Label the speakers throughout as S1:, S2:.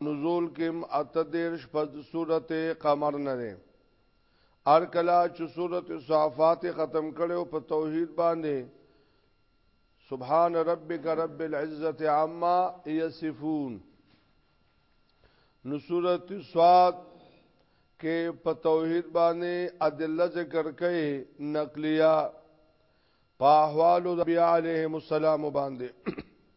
S1: نزول کم اته دیرش پس صورت قمر نه دی ار کلا چې صورت صافات ختم کړو په توحید باندې سبحان ربک رب العزت عما یصفون نو صورت صاد کې په توحید باندې ادله ذکر کړي نقلیه په احوال د بیا علیهم السلام باندې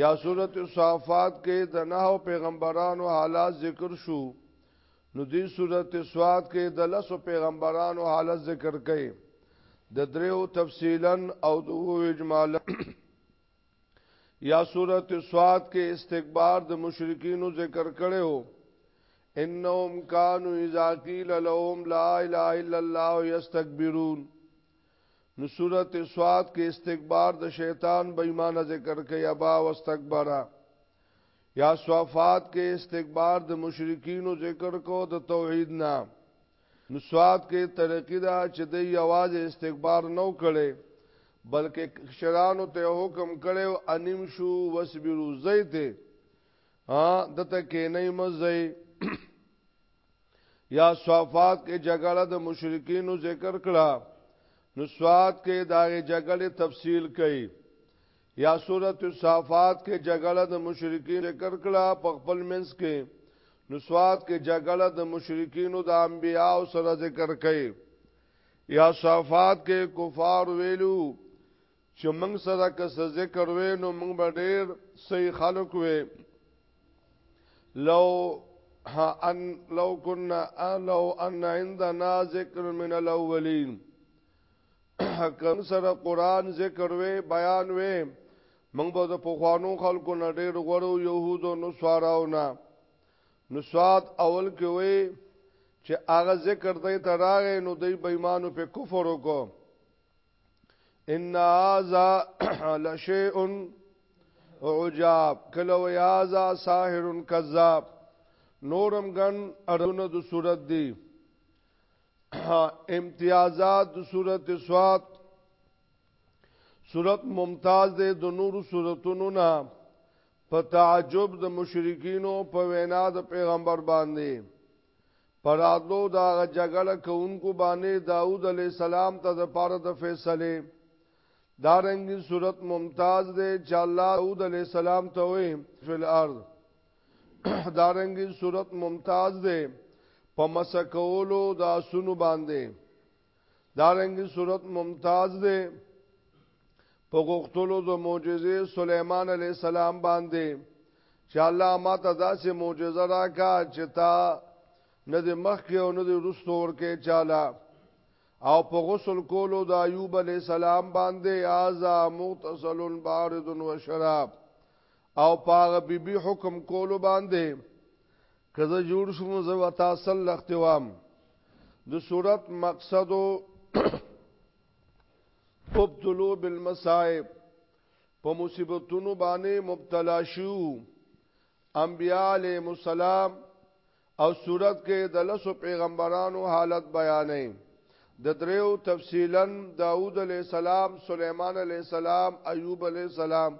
S1: یا سورۃ الصافات کې د نهو پیغمبرانو حالات ذکر شو نو دې سورۃ سواد کې د لسو پیغمبرانو حالت ذکر کړي د دریو تفصیلا او د اجمالا یا سورۃ سواد کې استکبار د مشرکینو ذکر کړي هو انهم كانوا اذا قيل لهم لا اله الا الله يستكبرون نو سورت سواد کې استکبار د شیطان بې ایمان ذکر کوي ابا واستكبر یا صفات کې استکبار د مشرکینو ذکر کو د توحید نه نو سواد کې ترقی دا چې د یواز استکبار نو کړي بلکې شرانو ته حکم کړي او انیم شو وسبرو زیته ها دته کې نه مزه یا صفات کې جګړه د مشرکینو ذکر کړه نو سواد کې دا جګړه تفصیل کړي یا سورۃ الصافات کې جګړه د مشرکین ذکر کړه په خپل منځ کې نو سواد کې جګړه د مشرکینو د انبیانو سره ذکر کړي یا صفات کې کفار ویلو چه منګ سره که څه ذکر وې نو منګ به ډېر صحیح خلق وې لو ها ان لو كنا لو ان عندنا ذکر من الاولین کوم سره قران ذکر وې بیان وې منګ به د پخوانو خلکو نه ډېر غړو يهودو نو سواراو نه نو سواد اول کې وې چې هغه ذکر دې تراغې نو دې بېمانو په کفر وکړو ان هذا لشيء عجاب کله وی هذا ساحر کذاب نورم غن اړونه د صورت دی امتیازات د صورت سواد صورت ممتاز ده د نور صورتونو نه په تعجب د مشرکینو په وینا د پیغمبر باندې په راتلو د هغه جګړه کوونکو باندې داود علیه السلام ته د پاره د فیصله دا رنګي صورت ممتاز دی چې الله داود علی السلام ته وې فل ارض دا رنګي صورت ممتاز دی په مسکولو دا سونو باندې دا رنګي صورت ممتاز دی په غختلو د معجزې سليمان عليه السلام باندې چې الله ما ته داسې معجزه راکا چې تا نه د مخ کې او نه د رستو ور کې چاله او په غسل کولو د ایوب علی السلام باندې ازا مغتسل بارد و شراب او په هغه بي بي حکم کولو باندې که زه جوړ شوم زه و تا سل لخت وام د صورت مقصد ابتلو بالمصائب په مصیبتونو باندې مبتلا شو انبیاء علیهم السلام او صورت کې د لسو پیغمبرانو حالت بیانې د دریو تفصیلا داوود علیه السلام سليمان علیه السلام ایوب علیه السلام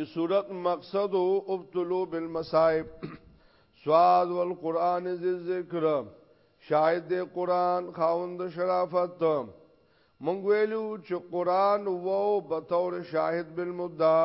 S1: د صورت مقصد او ابتلو بالمصائب سواد والقران ذکر شاهد د قران خاوند شرافت مونږ ویلو چې قران وو به تور شاهد بالمدعا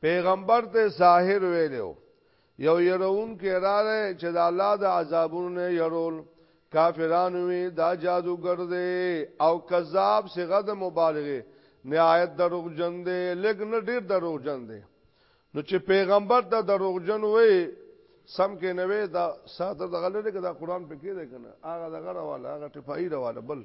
S1: پیغمبر ته ساحر ویلو یو يرون کې راغی چې د الله د عذابونو نه يرول کافرانو وی دا جادوګر دی او کذاب صيغه د مبالغه نهایت دروغجن دی لګ نه ډیر دروغجن دی نو چې پیغمبر ته دروغجن وی سم کې نه وی دا ساده د غلره کې دا قران پکې دی کنه هغه د غره والا هغه ټپای راواله بل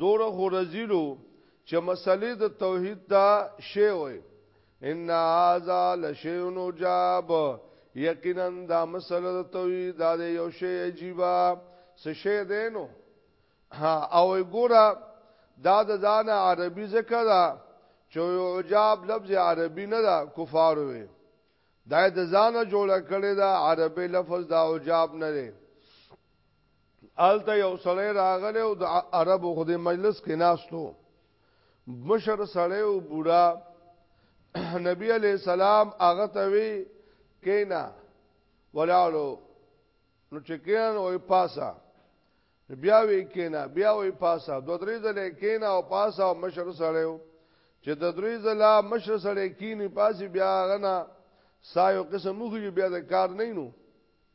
S1: دوره خو رزیلو چې مسلې د توحید دا شی وي ان هاذا لشیون جاب یقینا دا مسله د توحید دا یو شی عجیبا څه شی دینو ها او ګوره دا د ځان عربي ذکر دا چې یو عجاب لفظ عربي نه دا کفار وي دا د ځان جوړ کړي دا عربي لفظ دا عجاب نه دی آلته یو سړی راغلی او د عربو خو د مجلس کې ناستو مشر سړی او بوډا نبی علی السلام هغه ته وی کینا ولاړو نو چې کین او پاسا بیا وی کینا بیا وی پاسا دو درې ځله کینا او پاسا او مشر سړی چې د درې ځله مشر سړی کینی پاسي بیا غنا سایو قسم مخې بیا د کار نه نو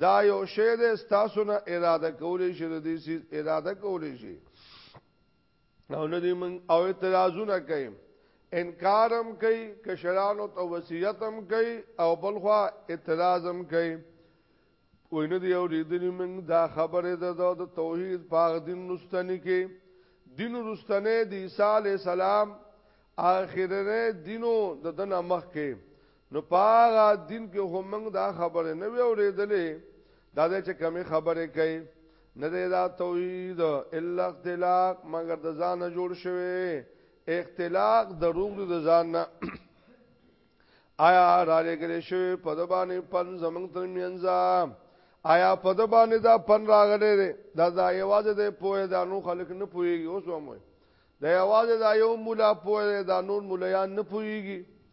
S1: دا یو شی دی تاسو نه اراده کولې شي د دې سیس اراده کولې شي او نه دې من او اعتراضونه کوي انکارم کوي کشرانو ته وصیتم کوي او بلخوا اعتراضم کوي وینه دی او دې من دا خبره ده د توحید پاغ دین نستنی کې دین رستنه د عیسی علی السلام اخرنه دینو د دنه مخ کې نو پاغه دین کې هم موږ دا خبره نه وی اورېدلې دا دې چې کمی خبره کوي نه دې دا توحید الا اختلاق مگر د ځان جوړ شوی اختلاق دروغ د ځان نه آیا را لګل شوی په د باندې پن زمنګ تر مینځه آیا په د باندې دا پن راغلې ده دا دا یواز ده پوهه دا نو خلک نه پوهیږي اوس هم وای دا یواز دا یو مولا پوهه دا نور مولایان نه پوهیږي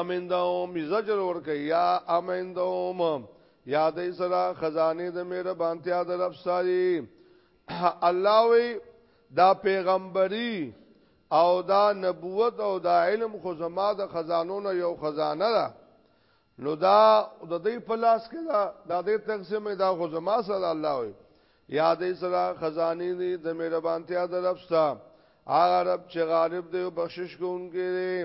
S1: امندوم زجر ورکي یا امندوم یا دې سره خزانه د مهربانتیا د رب ساري الله وی دا پیغمبري او دا نبوت او دا علم خو زما د خزانو نه یو خزانه ده نو دا د دې په لاس کې دا د دې تقسیم دا خو زما سره الله وي یادې سره خزاني دي د مهربانتیا د رب سره هغه رب چې غالب دی او بخشش کوونکی دی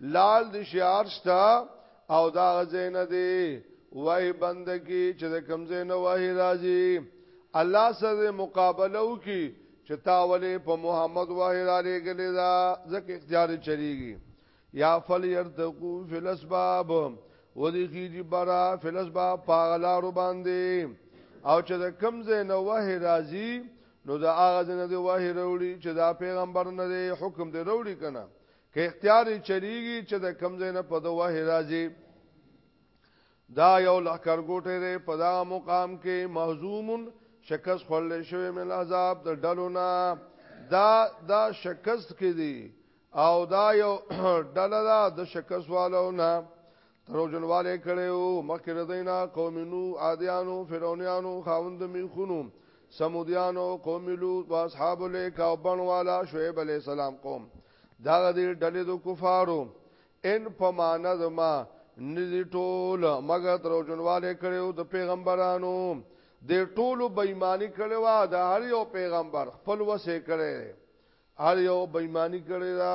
S1: لال د شعار شتا او دا غزین دی وای بندگی چې د کمزې نه وای راځي الله سره مقابله وکي چې تا ولې په محمد وای را لګلې دا ځکه اختیار چریږي یا فل يرتقو فی الاسباب ودی کیږي برا فی الاسباب پاغلارو باندې او چې د کمزې نه وای راځي نو دا هغه نه دی وای وروړي چې دا پیغمبر نه دی حکم دی وروړي کنه که اختیار یې چلیږي چې د کوم ځای نه په ده وحي راځي دا یو لښکرګوټی دی په دا مقام کې مهزوم شکست خوړلی شوی من العذاب د ډلو نه دا دا شکست کې دی او دا یو ډله ده د شکست والو نه دروجنواله کړي او مخکې ردینا قوم نو عادیانو فرعونانو خاوند میخونو سمودیانو قوم لوط او اصحاب الیک او بنوالا شعیب علی السلام قوم دا غدي ډلې د کفارو ان پمانه زما نزی ټول مګر دروجنواله کړي او د پیغمبرانو د ټولو بېماني کړي وا د هر یو پیغمبر خپل وسه کړي هر یو بېماني کړي دا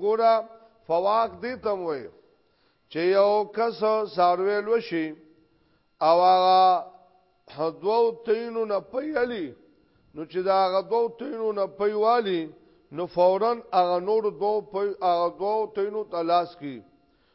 S1: ګورا فواق دې تم وې چې یو کس سارویل وشي او هغه دوو تینو نه پیالي نو چې دا هغه دوو تینو نه پیوالي نو فورا هغه نور دوو پي هغه دوو تینو تلاش کی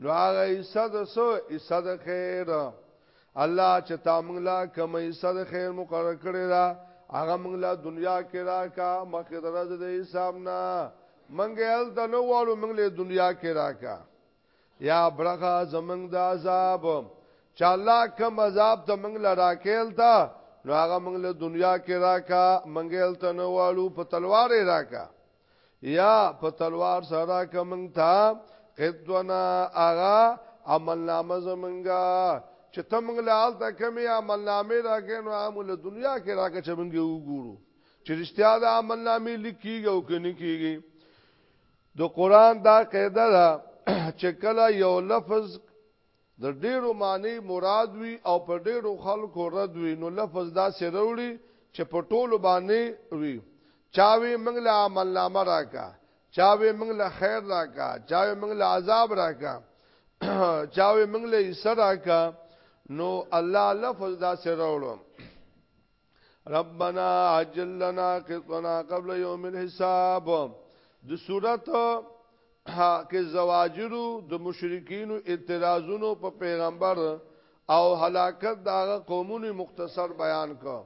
S1: نو هغه حصہ د سو حصہ د خیر الله چې تا موږ لا کوم حصہ د خیر مقرر کړی دا هغه موږ لا دنیا کې راکا مخې درځ د حساب نه منګه ال د نو والو موږ له دنیا کې راکا یا برخه زمنګ د عذاب چې الله کوم عذاب ته موږ لا راکېل تا نو هغه موږ له دنیا کې راکا منګه ال د نو والو په تلوار راکا یا په تلوار سره کوم تا قدونا اغا عمل نامه زمنګا چې ته موږ له حالت کمې عمل نامې راکې نو عمل دنیا کې راکې چې موږ وګورو چې رښتیا د عمل نامې لیکيږي او کني کیږي د قران دا قاعده ده چې کله یو لفظ د ډېرو معنی مراد وي او په ډېرو خلکو رد وي نو لفظ داسې راوړي چې په ټولو باندې وي چا وي موږ له عمل نامه راکا چا وي موږ له خیر راکا چا وي موږ له عذاب راکا چا وي موږ له ایسر راکا نو الله لفظ داسې راوړم ربنا عجل لنا قطنا قبل يوم الحساب د صورت کې زواجرو د مشرکین اعتراضونو په پیغمبر او هلاکت داغه قومونو مختصر بیان کو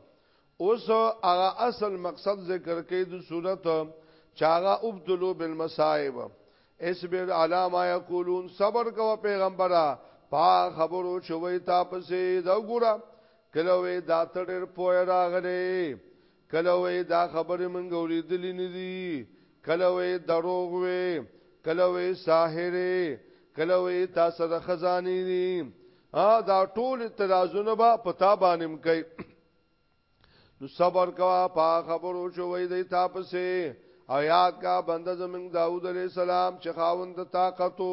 S1: اوس هغه اصل مقصد ذکر کې د صورت چاغه ابتلو بالمصائب اسبر علی ما یقولون صبر کو پیغمبره پا خبرو چوي تاسو دا ګوره کله وې دا ته ډېر پوه راغلې کله وې دا خبرې مونږ اورېدلې نه دي کله وې دروغ وې کله وې ساحرې کله وې تا سره خزانې دي ا دا ټول اعتراضونه به پتا باندې کوي نو صبر کوا پا خبرو شوې دی تاسو او یاد کا بنده زمنګ داوود علیہ السلام چې خاوند طاقتو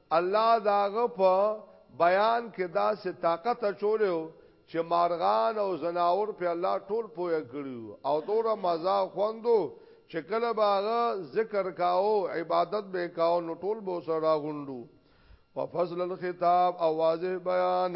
S1: الله د هغه په بیان کې داسې طاقت اچولی و چې مارغان او ځناور پرې الله ټول پوه کړي وو او دومره مزه او خوند و چې کله به هغه ذکر کاوه، عبادت به یې کاوه، نو ټول به ورسره راغونډ وو. وفصل الخطاب او واضح بیان.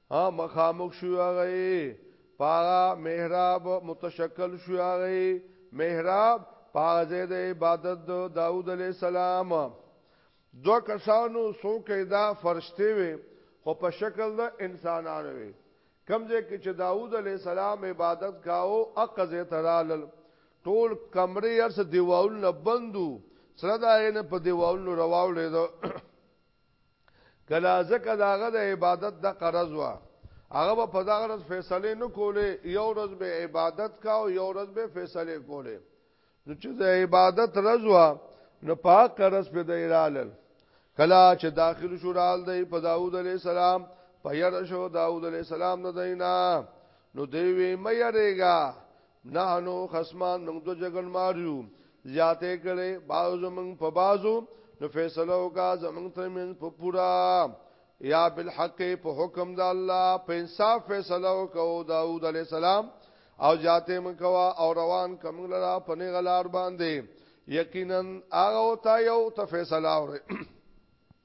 S1: ها مخامخ شو هغه پاغا محراب متشکل شو هغه محراب پاغا زید عبادت دو داود علیہ السلام دو کسانو سو کیدا فرشتے وی خو په شکل دا انسانانو وی کمزه کې چې داود علیہ السلام عبادت کاو اقزه ترالل ټول کمرې ارس دیوالونه بندو سره دا غینه په دیوالونو رواولې دو کلا زکه داغه د عبادت د قرض وا هغه په دغه ورځ فیصله نه کوله یو ورځ به عبادت کا او یو ورځ به فیصله کوله نو چې د عبادت ورځ وا نو پاک قرض په دیرالل کلا چې داخل شو رال دی په داوود علی السلام په ير شو داوود علی السلام نه دینا نو دی وی مې یریګا نحنو خصمان موږ دو جګړ ماریو زیاته کړي بعضو موږ په بعضو نو فیصله وکا زمنګ تر من په پورا یا بالحق په حکم د الله په انصاف فیصله وکاو داوود علی السلام او جاته مکوا او روان کوم لرا پنه غلار باندې یقینا هغه تا یو ته فیصله اوري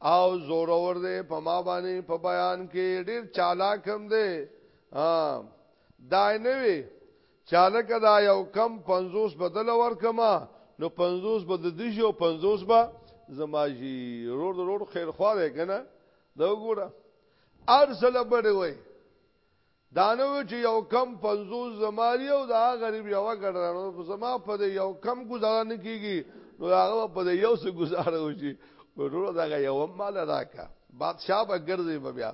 S1: او زور اور دې په ما باندې په بیان کې ډیر چالاک هم دې ها دای نه وی چالک دا یو کم 50 بدل ورکما نو 50 بد دي شو 50 با زما جی رور رور خیر خوا ده کنه دا وګوره ارسل بده وای دا نه وي چې یو کم پنځوس زما دي او دا غریب یوه ګډه ده، نو زما په دې یو کم ګزاره نه کېږي، نو د هغه به په دې یو څه ګزاره وشي، نو ټوله دغه یوه هم ماله راکړه، بادشاه به ګرځي به بیا.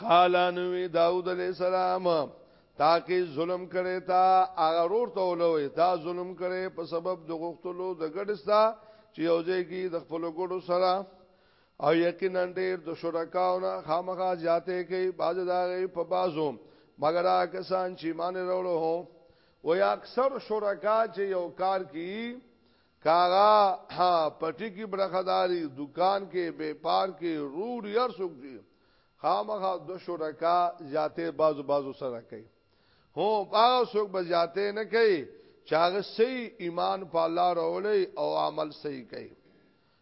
S1: قال نو وی داود علیه السلام تاکي ظلم کړي تا هغه رور ته ولوي تا ظلم کړي په سبب د غختلو د ګډستا چې یو ځای کې د خپل ګډو سره او یقینا ډیر د شرکاونه خامخا زیاته کوي باز داغي په بازو مگر کسان چې مان وروړو هو و یا اکثر شرکا چې یو کار کی کاغا پټی کی برخداری دکان کې بیپار کې روډ یار سوق دي خامخا د شرکا زیاته بازو بازو سره کوي هو هغه سوق به زیاته نه کوي چاغه سي ایمان په الله راولي او عمل سي کوي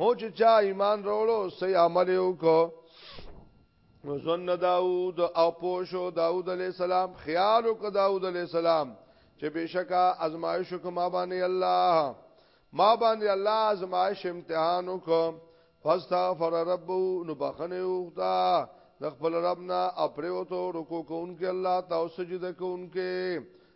S1: هو چې چا ایمان راوړو سي عمل یې وکړو زن داوود او پوشو داوود علی السلام خیال وک داوود علی السلام چې بشکا ازمایش کما باندې الله ما باندې الله ازمایش امتحان وک فاستغفر ربه نو بخنه وختا د خپل ربنا اپریوتو رکو کوونکې الله تاسو سجده کوونکې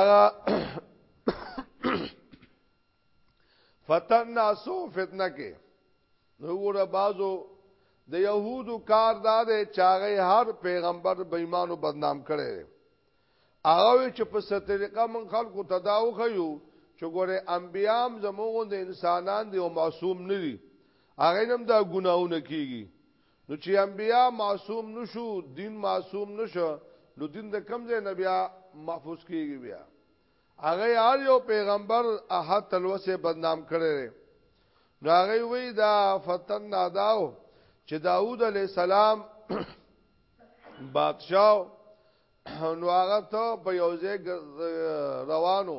S1: اغا فتن ناسو فتنه کې نو ګوره بازو د يهودو کار دا دی چې هغه هر پیغمبر به ایمانو بدنام کړي هغه چې په ستريقه من خلکو تداو خيو چې ګوره انبيام زموږ د انسانان دی او معصوم نه دي هغه نم دا ګناونه کیږي نو چې انبیا معصوم نشو دین معصوم نشو نو دین د کم ځای نبیا محفوظ کیږي بیا هغه یار یو پیغمبر احد تلوسه بدنام کړي نو هغه وی دا فتن ناداو چې داوود علی السلام بادشاہ نو هغه ته په یوځه روانو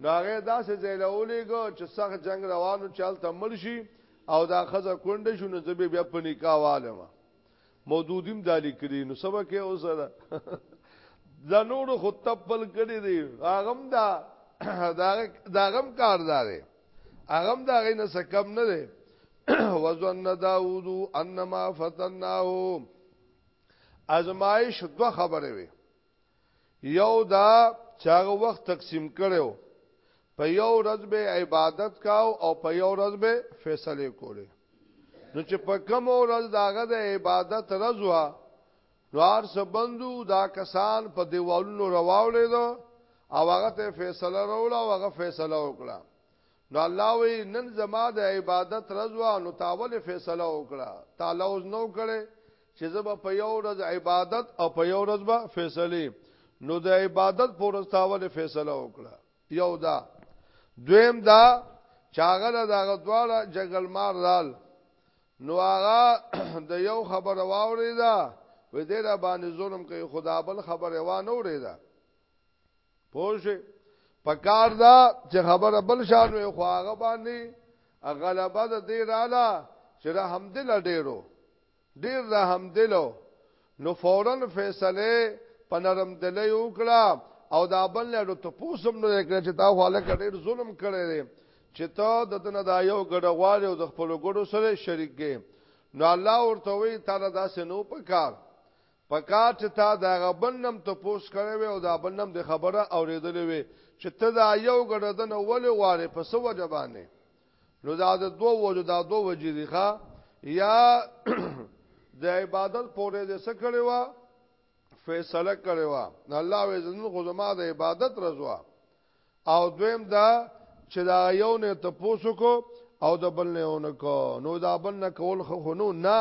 S1: نو هغه داسې ځای له ولېګو چې سخت جنگ روانو چالت مړ شي او دا خزه کونډ شو نو زبې بیا په نکاح والم مودودیم دالی کړی نو سبا کې اوس دا د نور خو تپل کړی دی هغه دا داغم کاردار دی هغه دا غي نه سکم نه دی وزن داوود انما فتناه ازمایش دو خبره وي یو دا چاغه وخت تقسیم کړو په یو ورځ به عبادت کاو او په یو ورځ به فیصله کوله نو چې په کوم ورځ داغه د عبادت رضوا نوار سبندو دا کسان په دیوالونو رواولې دو او هغه ته فیصله راوړه او هغه فیصله وکړه نو الله وی نن زما د عبادت رضوا نو تاول فیصله وکړه تعالی اوس نو کړي چې زه به په یو ورځ عبادت او په یو ورځ به فیصله نو د عبادت پر ورځ تاول فیصله وکړه یو دا دویم دا چاغله دغه دواړه جګل مار رال نو هغه د یو خبر واوري دا وې دې را باندې ظلم کوي خدا بل خبر وا نه اوري دا پوه پکار دا چې خبره بل شان وي خو هغه باندې غلبه د دې رااله چې را همدل ډیرو ډیر رحم دلو نو فورا فیصله په نرم دلې وکړه او دا بل نه ته پوسم نه کړ چې تا خو له کډیر ظلم کړی دی چې ته د دنه دا یو ګډوال او د خپل ګډو سره شریک کې نو الله ورته وی تعالی دا سينو پکار پکار چې تا دا غبن نم ته پوس کړی وي او دا بل نم د خبره اوریدلې وي چې ته دا یو ګډدن ولې واره په سو جبانه نو دا د دوه وجو دا دوه وجې دي ښا یا د عبادت پورې د څه کړي وا فیصله کړي وا الله وې زنه خو زما د عبادت رضوا او دویم دا چې دا یو نه ته پوسو کو او د بل نه اونکو نو دا بل نه کول خو نو نه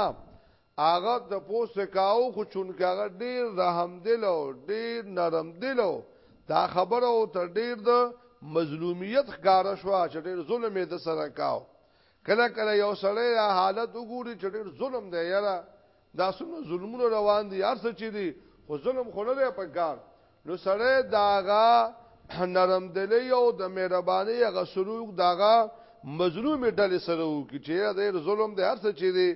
S1: هغه د پوس کاو خو چونکه هغه ډیر رحم دل او ډیر نرم دل او دا خبره او تر ډیر د مظلومیت ښکارا شو چې ډیر ظلم یې د سره کاو کله کله یو سړی یا حالت وګوري چې ډیر ظلم دی یاره دا څومره ظلمونه روان دي هر څه چې دي خو ظلم خو نه دی په کار نو سړی داغه نرم دلی او د مهرباني هغه سلوک داغه مظلوم ډلې سره وکړي چې د ظلم د هر څه چي دي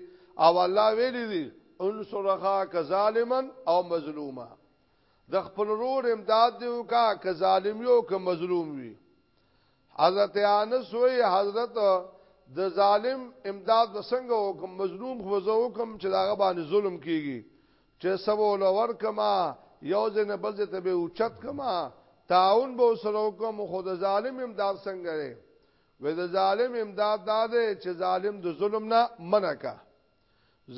S1: او الله ویلي دي انصرها کظالما او مظلوما د خپل رور امداد دی او کا که ظالم یو که مظلوم وي حضرت انس وی حضرت د ظالم امداد وسنګ او کوم مظلوم خوځو کوم چې داغه باندې ظلم کیږي چې څه به ول ورکم یو ځای نه بل ځای ته به اوچت کم تعاون به سره وکم خو د ظالم امداد څنګه دی وې د ظالم امداد دا دی چې ظالم د ظلم نه منع کا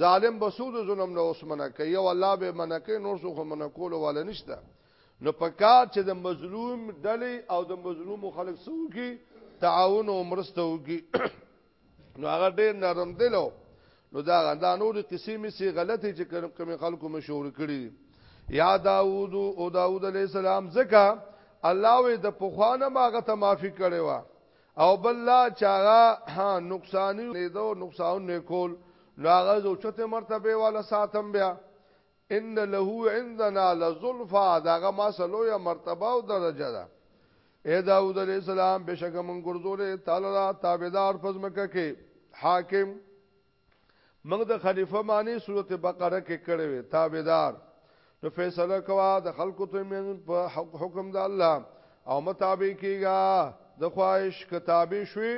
S1: ظالم بسود ظلم نه اوس منع کوي او الله به منع کوي نور څه خو منع کول ولا نشته نو پکار چې د مظلوم ډلې او د مظلوم خلک سو کی تعاون او مرسته وکي نو هغه ډیر نرم دلو نو دا غندا نور قصې می سي غلطي چې کوم خلکو مشهور کړي یا داوود او داوود علی السلام زکه الله وې د پخوانه ماغه ته معافي کړي وا او بل لا چاغه ها نقصان نه دو نقصان نه کول نو هغه اوچته مرتبه والا ساتم بیا ان له عندنا لزلفا داغه ما سلویا مرتبه او درجه ده اے داوود علیہ السلام بشک من ګرځولې تعالی را تابعدار پزمکه کې حاکم موږ د خلیفہ معنی سورته بقره کې کړې وې تابعدار نو فیصله کوا د خلکو ته من په حکم د الله او مطابق کیږي د خواهش کتابې شوي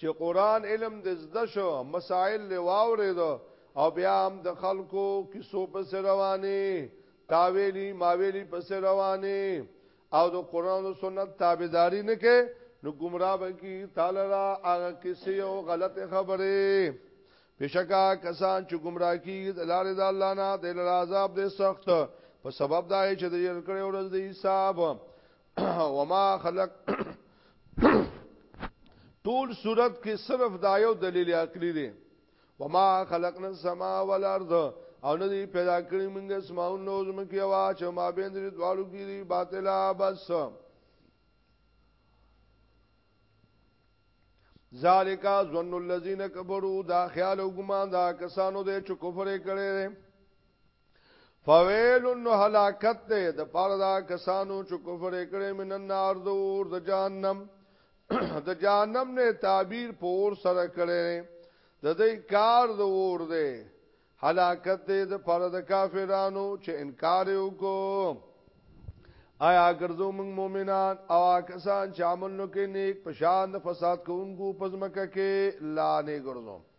S1: چې قران علم د زده شو مسائل له واورې دو او بیا هم د خلکو کیسو په سر رواني تاویلی ماویلی په سر رواني او د قران او سنت تابعداري نه کې نو گمراه به کی تعالی را هغه کیسه او غلط خبره بشکا کسان چې گمراه کی لارې د الله نه د عذاب دې سخت په سبب دا چې د یل کړي ورځ د حساب وما خلق ټول صورت کې صرف دا یو دلیل عقلی دی وما خلقنا السما والارض او نه دی پیدا کړی موږ اسماون نو زمکه وا چې ما بین دې دوالو کې دی باطلا بس ذالک ظن الذين كفروا دا خیال او ګمان دا کسانو دې چې کفر کړي فویل نو هلاکت ده د پاره دا کسانو چې کفر کړي من النار د اور د جهنم د جهنم نه تعبیر په اور سره کړي د دې کار د اور ده هلاکت ده د پاره د کافرانو چې انکار وکړو آیا ګرځو موږ مؤمنان او کسان چې عمل نو کې نیک پشان د فساد کوونکو پزمکه کې لا نه ګرځو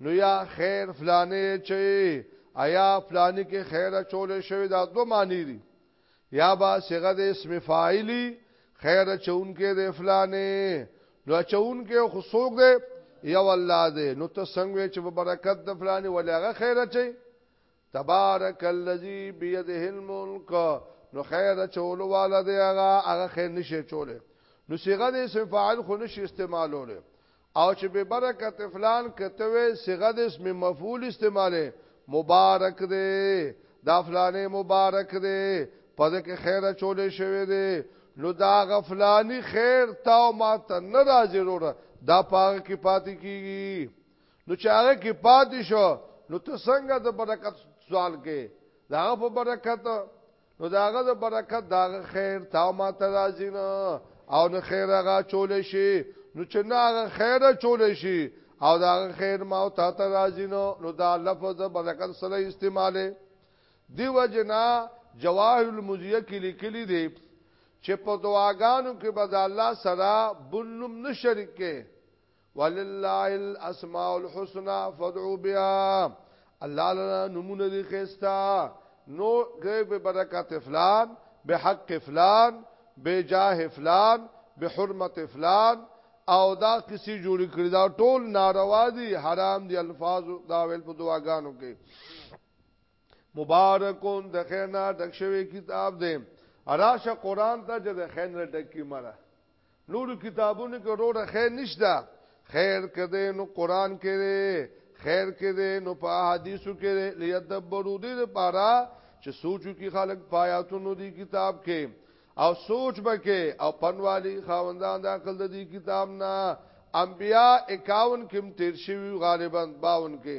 S1: نو یا خیر فلانه چي ایا فلانی کې خیر چول شوی دا دو معنی دي یا با صيغه د اسم فاعلی خیر چون کې د فلانه نو چون کې خو سوق دی یو الله دی نو ته څنګه چې په برکت د فلانه ولغه خیر چي تبارک الذی بيده الملک نو خیر چول والده هغه هغه خیر نشي چوله نو صيغه د اسم فاعل خو نشي استعمالوله او چې به برکت فلان کته وې صيغه د اسم مفعول استعماله مبارک دې دا فلانه مبارک دې پدې کې خیر چولې شوی دې نو دا غفلانی خیر تا او ما ته ناراضي وروړه دا پاره کې پاتې کیږي نو چې هغه کې پاتې شو نو ته څنګه د برکت سوال کې دا په برکت نو داغه د برکت داغه خیر تا ما ترازین او نه خیر هغه چول شي نو چې نه هغه خیر چول شي او داغه خیر ما او تا ترازین نو دا لفظ د برکت سره استعماله دی وجنا جواهر المزیه کې لیکلي دي چې په دعاګانو کې به د الله سره بنم نشرکه ولله الاسماء الحسنى فادعوا بها الله لنا نمونه دي خستا نو غیر به برکات فلان به حق فلان به جاه فلان به حرمت فلان او دا کسی جوړ کړی دا ټول ناروا دي حرام دي الفاظ دا ویل په دعاګانو کې مبارکون د خیر نه ډک شوی کتاب دی راشه قران ته چې د خیر نه ډک کی مړه نور کتابونو کې ورور خیر نشته خیر کده نو قران کې دی خیر کې دی نو په حدیثو کې دی لیدبرو دې لپاره چې سوچو کې خلک پایاتونو دی کتاب کې او سوچ بکې او پنوالي خاوندان د عقل د دې کتاب نه انبیا 51 کې تیر شوی غالبا 52 کې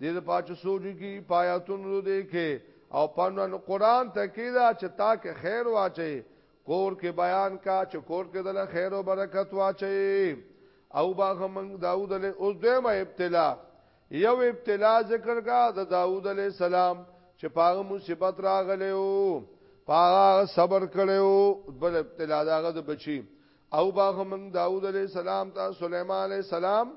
S1: دې د پاچ سوچ کی پایاتون رو دې کې او پنن قران ته کیدا چې تا کې خیر واچي کور کې بیان کا چې کور کې دل خیر او برکت واچي او باغ من داوود له اوس دیمه ابتلا یو ابتلا ذکر کا د داوود علی السلام چې پاغه مصیبت راغلی او پاغه صبر کړو بل ابتلا داغه د بچی او باغ من داوود علی السلام ته سليمان علی السلام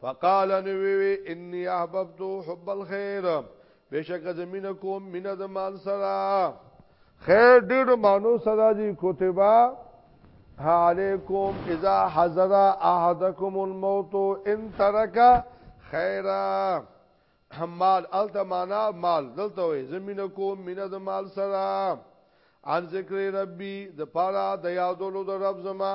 S1: فقال نووي اني احببت حب الخير بشک زمينه کوم مینه د مال سره خیر ډېر مانو سره دي کتبه علیکم اذا حضر احدکم الموت ان ترک خیرا مال الته معنا مال دلته وي زمينه کوم مینه د مال سره عن ذکر ربي د پاره د یادولو د رب زما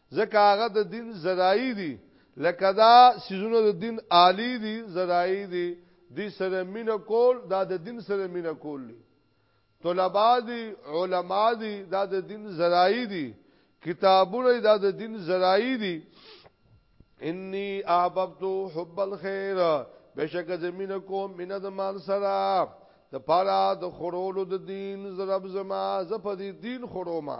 S1: ځکه هغه د دین زدائی دي لکه دا سیزونه د دین عالی دي زدائی دي دی سره مینه کول دا د دین سره مینه کول دي طلبا دي علما دي دا د دین زرائی دي کتابونه دا د دین زرائی دي انی احببت حب الخير بشک زمینه کوم مینه د مال سره د پاره د خورولو د دین زرب زما زپدی دین خروما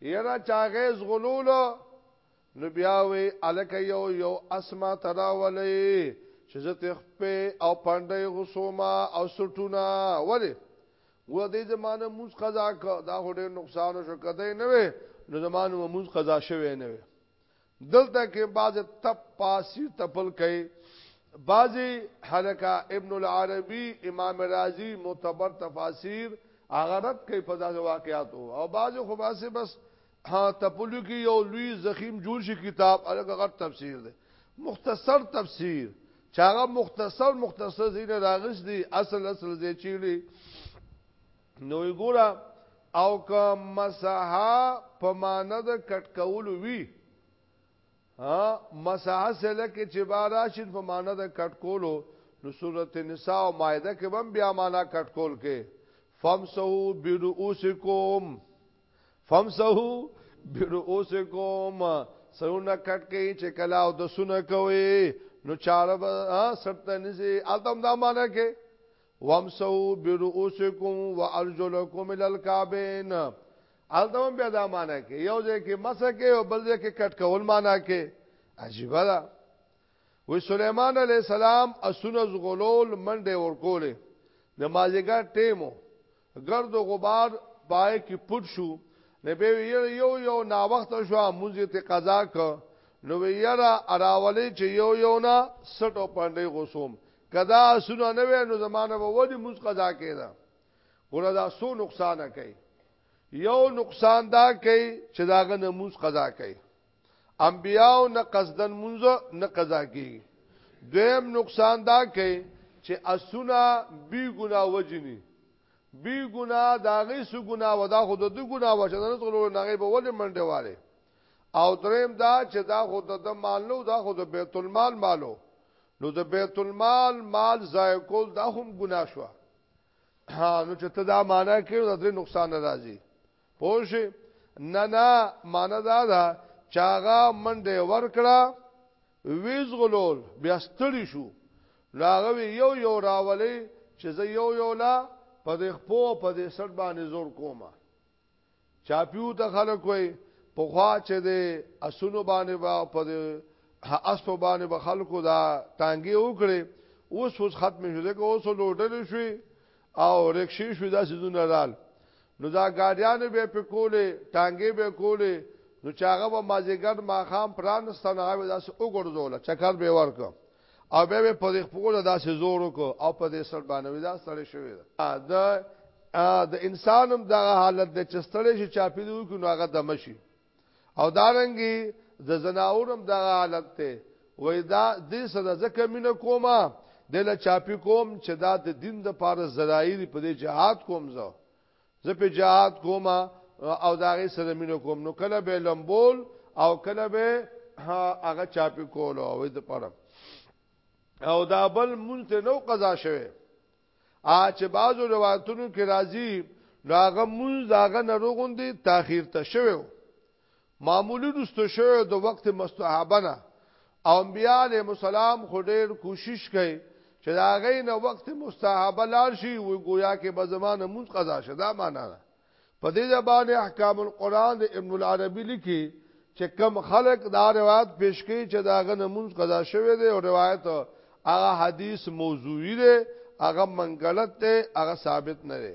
S1: یرا چاغه زغلول نو بیا وی الک یو یو اسما تراولې چې زه تخپې او پاندې غسوما او سټونا وله و دې زمانه موز قضا کا دا هډې نقصان شو کده نه وي نو زمانه موز قضا شوه نه وي دلته کې باز تپ پاسی تپل کوي بازی حلقه ابن العربی امام رازی معتبر تفاسیر اغرت کوي په دغه واقعاتو او باز خو باسه بس ها تپلو کې یو لوی زخیم جوړ شي کتاب الګ غټ تفسیر دی مختصر تفسیر چاغه مختصر مختصر زینه راغش دی اصل اصل زی چیلی نو ګورا او که مسحا په معنی د کټ کول وی ها مسحا سره کې چې با راشد په معنی د کټ کولو نو سورته نساء او مائده کې هم بیا معنا کټ کول کې فمسو برؤسکم فمسو برؤسکم سونه کټ کې چې کلا او د سونه کوي نو چاره به سرته نسی التم دا معنا کې وامسحوا برؤوسکم وارجلکم الی الکعبین هلته هم بیا دا معنا کې یو ځای کې مسه کې او بل ځای کې کټ کول معنا کې عجیب ده و سليمان عليه السلام اسونه زغلول منډه ورکولې د مازیګر ټیمو ګرد و غبار پای کی پټ شو نو به یره یو یو نا وخت شو مونږ ته قضا ک نو یره اراولی چې یو یو نا سټ او پاندې غوسوم کدا سونه نه وې نو زمانه به ودی مونږ قضا کیدا ګوره دا سو نقصان کوي یو نقصان دا کوي چې داغه نموز قضا کوي انبیاو نه قصدن منځ نه قضا کی دویم نقصان دا کوي چې اسونه بی ګنا وجنی بی ګنا دا غي سو ګنا ودا خود د ګنا وجنه نه ټولو نه غي به ول منډه واره او دریم دا چې دا خود د مال نو دا خود د بیت المال مالو نو د بیت المال مال ضایع کول دا هم ګنا شو ها نو چې ته دا معنا کړو د درې نقصان راځي پوه نه نه معنا دا ده چاغه منډه ورکړه ویز غلول بیا ستړي شو لاغوي یو یو راولي چې زه یو یو لا په دې خپو په دې سر باندې زور کومه چاپیو ته خلک وای په خوا چې د اسونو باندې با په اسپ باندې به خلکو دا تانګي وکړي اوس اوس ختم شو ځکه اوس لوټل شوی او رکشې شوی دا سيزونه رال نو دا ګاډیان به په کوله ټانګې به کوله نو چاغه به مازیګر ماخام پران ستنه به داس وګرځول چکر به ورک او به به په دې خپل داسې زور کو او په دې سر باندې ودا سره شوی دا د انسانم دا حالت د چستړې شي چاپی دوی کو نوغه دمشي او دارنګي د زناورم دا حالت ته وې دا دې سره ځکه مين کومه دله چاپی کوم چې دا د دین د پاره زرايري په دې جهاد کوم زه زه په جهاد کوم او داغه سره مينو کوم نو کله به لمبول او کله به هغه چاپی کول او د پړم او دا بل مونږ ته نو قضا شوه ا چې بعضو روایتونو کې راځي داغه مونږ داغه نروغون دي تاخير ته شوه معمولی رسته شوی د وقت مستحبه نه او انبیاء علیهم السلام خو ډیر کوشش کوي چې دا غي نه وقت مستحبه لار شي و گویا کې به زمانه مون قضا شه دا معنا ده په دې زبان احکام القرآن د ابن العربی لیکي چې کم خلق دا روایت پیش کوي چې دا غنه مون قضا شوی دی او روایت هغه حدیث موضوعی دی هغه منګلت دی هغه ثابت نه دی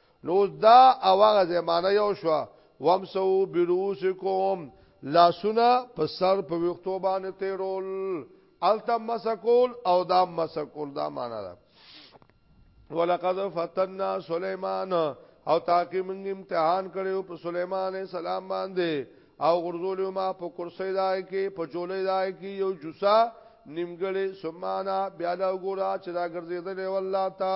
S1: نو اوس دا او هغه زمانه یو شو وامسو بروسکم لاسونه په سر په وختو باندې تیرول الته مسکول او دا مسکول دا معنا ده ولقد فتنا سليمان او تاکي موږ امتحان کړو په سليمان السلام باندې او غرزول ما په کرسي دای کې په جولې دای کې یو جوسا نیمګړې سمانا بیا لا وګورا چې دا ګرځېدلې والله تا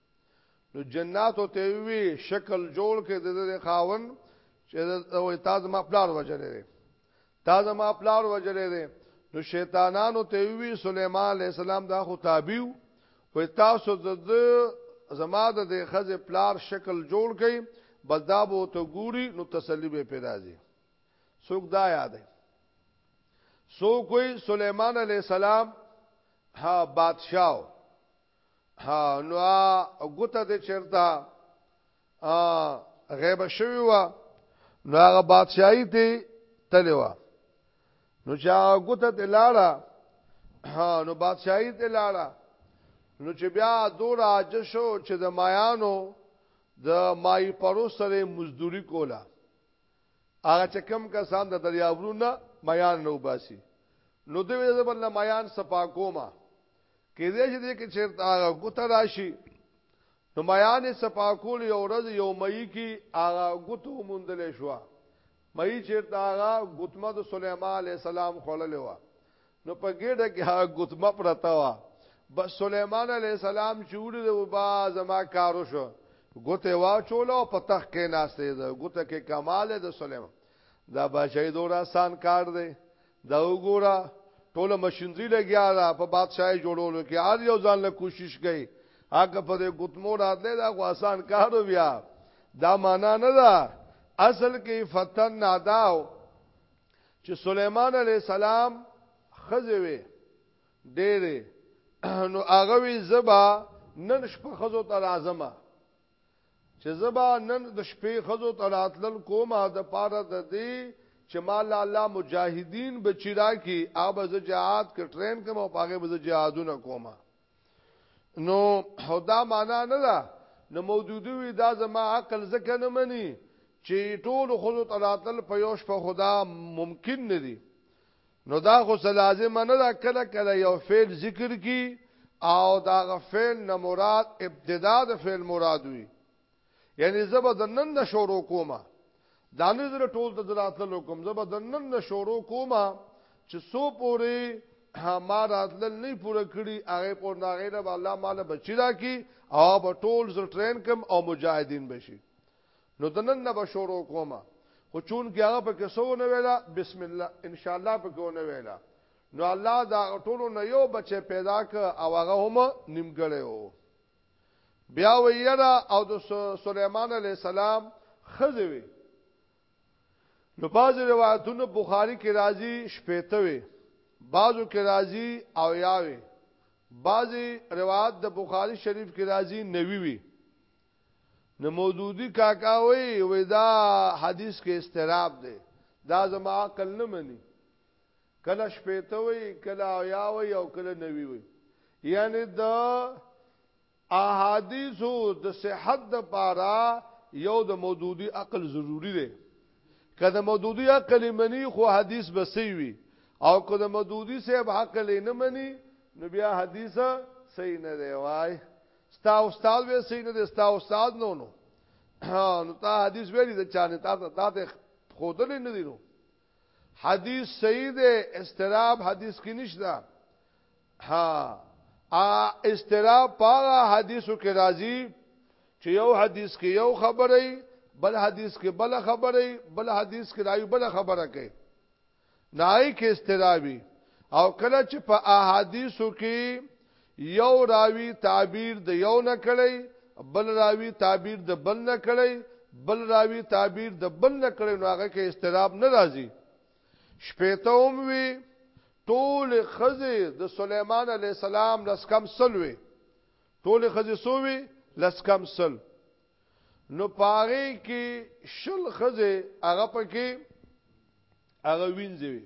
S1: نو جناتو ته وی شکل جوړ کې د دې خاون چې وې تاسو ما پلار وجلې دي تاسو ما پلار وجلې دي نو شیطانانو ته وی سليمان عليه السلام دا خو تابعو وې تاسو د زما د دې خزه پلار شکل جوړ کړي بس دا به ته ګوري نو تسلی به پیدا شي څوک دا یاد ہے سو کوئی سلیمان علیہ السلام ها بادشاہ ها نو ګوته دې چرتا ا غیب شوی و نو هغه بادشاہي ته تلوا نو چا ګوته ته لاړه ها نو بادشاہي ته لاړه نو چې بیا دور اج شو چې د مایانو د مای پرو سره مزدوري کوله هغه چې کم کسان د دریاورونه میان نو باسي نو دوی د بل میان صفا کوما کې دې چې دې کې چیرته هغه ګوت راشي نو میانې صفاکول یو ورځ یو مئی کې هغه ګوتو مندل شو مئی چیرته هغه ګوتمه د سليمان عليه السلام خړلې و نو په ګډه کې هغه ګوتمه پرتا و بس سليمان عليه السلام چوری د وبا زما کارو شو ګوته واچولو په تخ کې ناشته ده ګوته کې کمال ده سليمان دا بچي دورا سان کار دی دا وګوره ټوله ماشينري لګیا ده په بادشاہي جوړولو کې هر یو ځان له کوشش کوي هغه په دې ګوتمو راتله دا خو آسان کارو بیا دا معنا نه ده اصل کې فتن ناداو چې سليمان عليه السلام خزه وي ډېرې نو هغه وی زبا نن شپه خزو ته راځم چې زبا نن د شپې خزو تراتلل کومه د پاره د دې چې مال الله مجاهدین بچی راکی اوب ز جهاد ک ټرین کوم او پاګه بز جهادونه کومه نو خدا معنا نه ده نو موجودی وی دا زما عقل زکه نه مني چې ټول خزو تراتل په یوش په خدا ممکن نه دي نو دا خو لازم نه ده کله کله یو فعل ذکر کی او دا غفل نه مراد ابتدا د فعل مراد وي یعنی زبر د نن نه شروع کومه دانه زره ټول د دراتلو کوم زبر د نن نه شروع کومه چې سو پوری ما راتلل نه پوره کړی هغه پور نه غیره الله مال بچی را کی او په ټول زر ټرین کم او مجاهدین بشي نو د نن نه به شروع کوم خو چون کې هغه په کې سو نه ویلا بسم الله ان شاء الله په کې نه ویلا نو الله دا ټولو نه یو بچي پیدا ک او هغه هم نیمګړی وو بیا ویرا او د سليمان عليه السلام خزوي نو باز روایتونو بخاری کې راځي شپېته وي بازو کې راځي او یاوي بعضی روایت د بخاری شریف کې راځي نوي وي نو مودودی کاکا وی وی دا حدیث کې استراب دی دا زما عقل نه مني کله شپېته وی کله یا وی او کله نوی وی یعنی د احادیثو د صحت د پاره یو د مودودی عقل ضروری دی که د مودودی عقل منی خو حدیث بسی وی او که د مودودی صاحب عقل نه منی نو بیا حدیث صحیح نه دی وای ستا استاد وې سي نه دي ستا استاد نو نو نو تا حدیث ویلی د چانه تا تا ته خودل نه دي نو حدیث صحیح ده استراب حدیث کې نشته ها ا استراب پاغه حدیثو کې راځي چې یو حدیث کې یو خبره بل حدیث کې بل خبره بل حدیث کې راي بل خبره کوي نه هغه کې استراوي او کله چې په احادیثو کې یو راوی تعبیر د یو نه کړی بل راوی تعبیر د بل نه کړی بل راوی تعبیر د بل نه کړی نو هغه کې استراب نه راځي شپېته هم وی ټول خزه د سليمان عليه السلام لسکم سلوي ټول خزه سووي لسکم سل نو پاره کې شل خزه هغه پکې هغه وینځي وي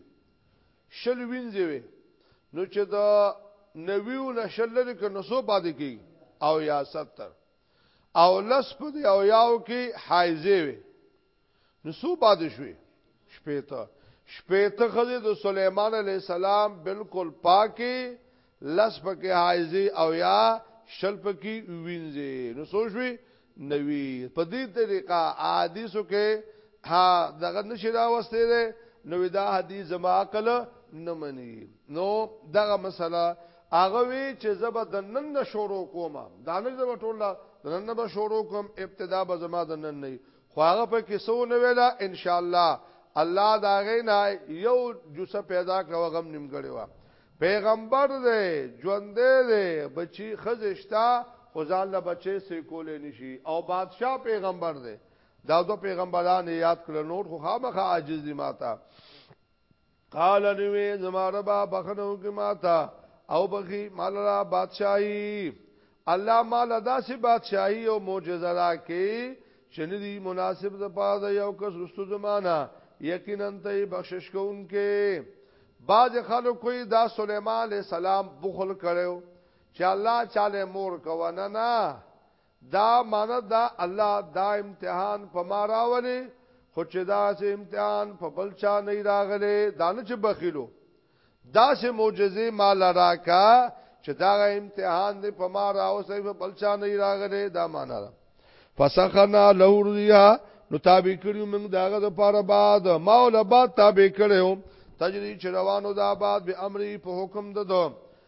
S1: شل وینځي وي نو چې دا نویو نشل لري که نسو پاتې کی او یا 70 او لس په دی او یاو کې حایزه وي نو سو باد شوي شپېته شپېته خزه د سليمان عليه السلام بالکل پاکي لس پکې حایزي او یا شل پکې وینځي نو سو شوي نوي په دې طریقه احادیثو کې ها دغه نشي دا وسته ده نو دا حدیث زما عقل نه مني نو دغه مسله هغه وی چې زبا د نن نه شروع کوم دا نه زبا ټول د نن نه به شروع کوم ابتدا به زما د نن نه خو هغه په کې څه ونه ویل ان شاء الله الله د هغې نه یو جوسه پیدا کړه او غم نیمګړی وه پیغمبر دی ژوندی دی بچي ښځې شته خو ځان له بچې سې کولی نه شي او بادشاه پیغمبر دی دا دوه پیغمبران یاد کړل نور خو خامخا عاجز دي ماته قال نوې زما ربا بخنه وکي ماته او بخي مال را بادشاہي الله مال ادا سي بادشاہي او معجزه را کې شنه دي مناسب د پاره یو کس رستو زمانہ یقینا ته بخشش کوونکې باز خلک کوئی دا سليمان عليه السلام بخل کړو چې الله چاله مور کو نه نه دا معنی دا الله دا امتحان په ما راولي خو چې دا سه امتحان په بل چا نه راغلي دا نه چې بخیلو دا سه معجزه مال راکا چې دا امتحان دې په ما راوسې په بل چا نه راغلي دا معنی را فسخنا له ریا نو تابع کړیو موږ داغه د پاره بعد ما ول بعد تابع کړیو تجری چې روانو دا بعد به امر په حکم ددو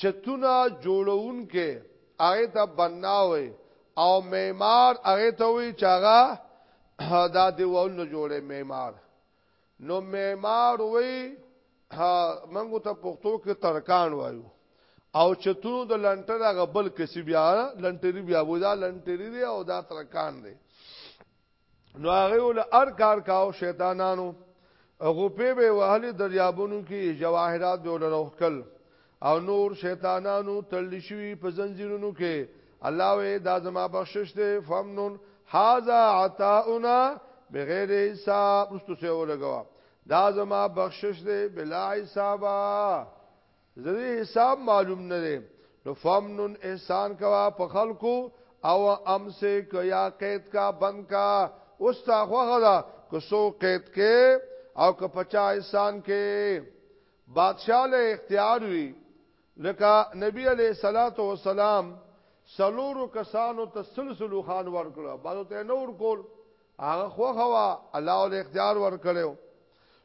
S1: چتونه جوړونکی هغه ته بنا وي او معمار هغه ته وي چې هغه دا دیوالونه جوړي معمار نو معمار وي منګو ته پښتو کې ترکان وایو او چتونو د لنټر هغه بل کسي بیا لنټری بیا ودا لنټری دی او دا ترکان دی نو هغه ول ار کار کاو شیطانانو غوپې به وهلې دریابونو کې جواهرات به ولروخکل او نور شیطانانو تړل شوی په زنجیرونو کې الله وې دا زما بخشش ته فمنون هاذا عطاؤنا بغیر حساب رستو سه ولګوا دا زما بخشش دی بلا حسابا زری حساب معلوم نه دی نو فمنن احسان کوا په خلکو او امسک یا قید کا بند کا اوس تا خوغه دا کو سو قید کې او که پچا احسان کې بادشاہ له اختیار وی لکه نبی علیہ الصلات والسلام سلورو کسانو ته سلسلو خان ورکړه بعضو ته نور کول هغه خو خوا الله ول اختیار ور کړو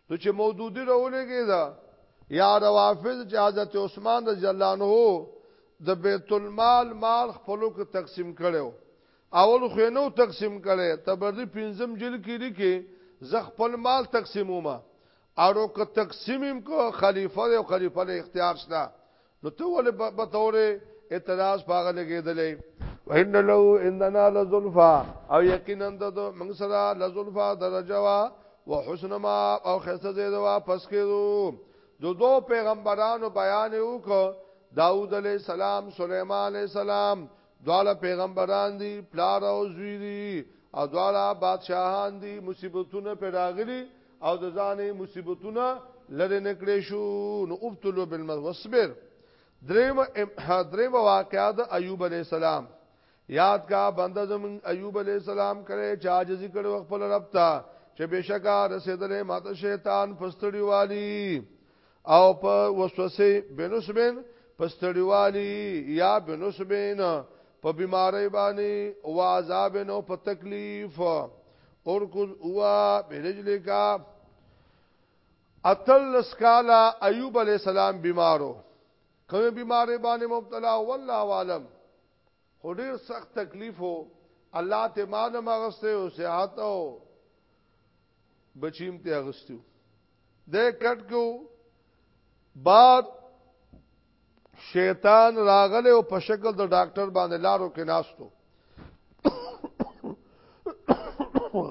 S1: نو چې مودودی راولېږي دا یا روافض چې حضرت عثمان رضی الله عنه د بیت المال مال خپلو کې تقسیم کړو اول خو نو تقسیم کړي تبرځي پنځم جل کې لیکي زه خپل مال تقسیمومه او که تقسیمم کو خلیفہ او خلیفہ له اختیار شته نو ته ولې په تورې اعتراض پاغه لګېدلې وان له اننا لزلفا او یقینا د موږ سره لزلفا درجه وا وحسن ما او خسته زید وا پس کېدو دو دو پیغمبرانو بیان وکړ داوود علیہ السلام سليمان علیہ السلام دواړه پیغمبران دي پلار او زوی دي او دواړه بادشاهان دي مصیبتونه پیراغلي او د ځانې مصیبتونه لری نکړې شو نو ابتلوا بالمصبر دریم دریم واقعا د ایوب علی السلام یاد کا بنده زمون ایوب علی السلام کړي چې عاجزي کړو خپل رب ته چې بشکا رسیدلې ماته شیطان پستړی والی او په وسوسه بنسبن پستړیوالی یا بنسبن په بیماری باندې او عذاب نو په تکلیف اور کوز اوا برجل کا اتل سکالا ایوب علی السلام بیمارو کوم بیماری باندې مبتلا والله عالم خو ډیر سخت تکلیف وو الله ته مانم اغسته او صحت او بچیم ته اغستو د کټ کو بعد شیطان راغله او په شکل د ډاکټر باندې لارو کې ناستو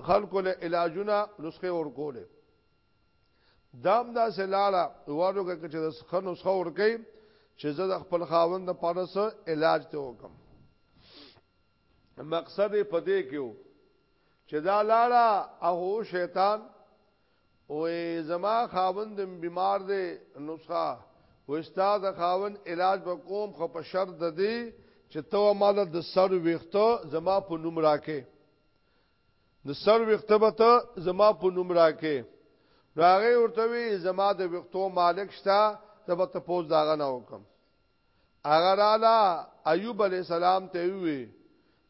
S1: خلکو له علاجونه نسخه ورکوله دام دا سه لاړه وارو کې چې د خنو څور کې چې زه د خپل خاوند په اړه سره علاج ته وکم مقصد په دې کې و چې دا لاړه او شیطان او زما خاوند بیمار دی نسخه و استاد خاوند علاج وکوم خو په شرط د دې چې تو مال د سر ویختو زما په نوم راکې نو سر وخت به ته زما په نوم راکې نو هغه ورته وی زما د وختو مالک شته ته به ته پوز داغه نه وکم هغه رااله ایوب علی السلام ته وی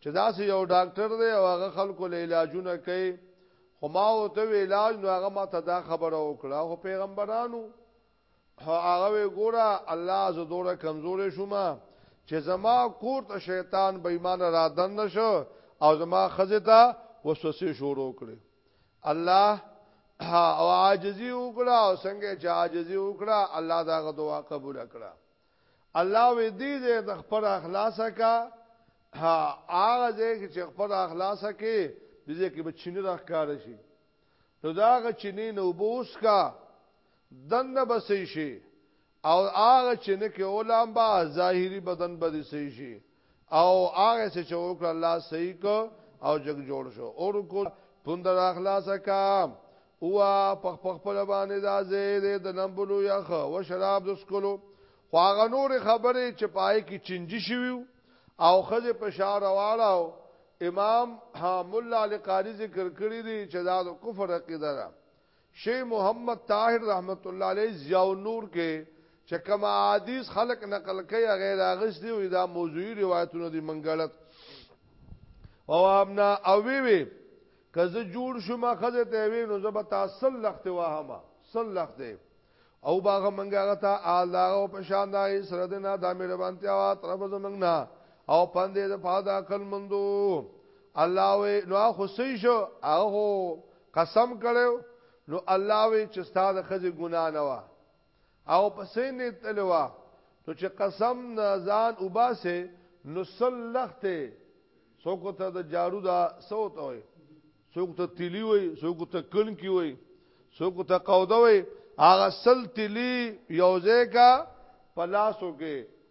S1: چې دا سه یو ډاکټر دی او هغه خلکو له علاجونه کوي خو ما ورته وی علاج نو هغه ما ته دا خبره وکړه خو پیغمبرانو هغه ګوره الله زدوره کمزورې شوم چې زما کور ته شیطان بېمانه را دن نشو او زما خزه ته وسوسه شروع کړي الله او عاجزي وکړه او څنګه چې عاجزي وکړه الله دا دعا قبول کړه الله وې دې د خپل اخلاصه کا هغه ځای چې خپل اخلاصه کې دې کې به چینه راخاره شي نو دا غ چینه نو بوس کا دننه به صحیح شي او هغه چې نه کې اولام با ظاهري بدن به دي صحیح شي او هغه چې چوکړه الله صحیح کو او جګ جوړ شو اور کو پوند اخلاص کا وا پخ پخ په باندې دا زید د نمبلو یخ او شراب د سکلو خو هغه نور خبرې چې پای کې چنجي شوی او خځه په شار واړاو امام ها مولا علی قاری ذکر کړی دی چې دا د کفر عقیده ده شیخ محمد طاهر رحمت الله علیه ضیاء نور کې چې کما حدیث خلق نقل کوي غیر اغش دی وي دا موضوعي روایتونه دي منګلت او امنا او وی وی کزه جوړ شوما خزه ته وی نو زب تاسل لخت واهما سل لخت او باغ منګه غتا الله او پشان دا سره دنا د امیر باندې او طرف زمنګ نه او پندې د پادا کل مندو الله وی نو خو سې شو هغه قسم کړو نو الله وی چې ستاسو خزي ګنا نه وا او پسې نه تلوا نو چې قسم نه ځان وباسه نو سلخته څوک ته د جارو دا صوت وي څوک ته تلی وي څوک ته کن کی وي څوک ته قوده وي هغه سل تلی یوځه کا پلاسو کې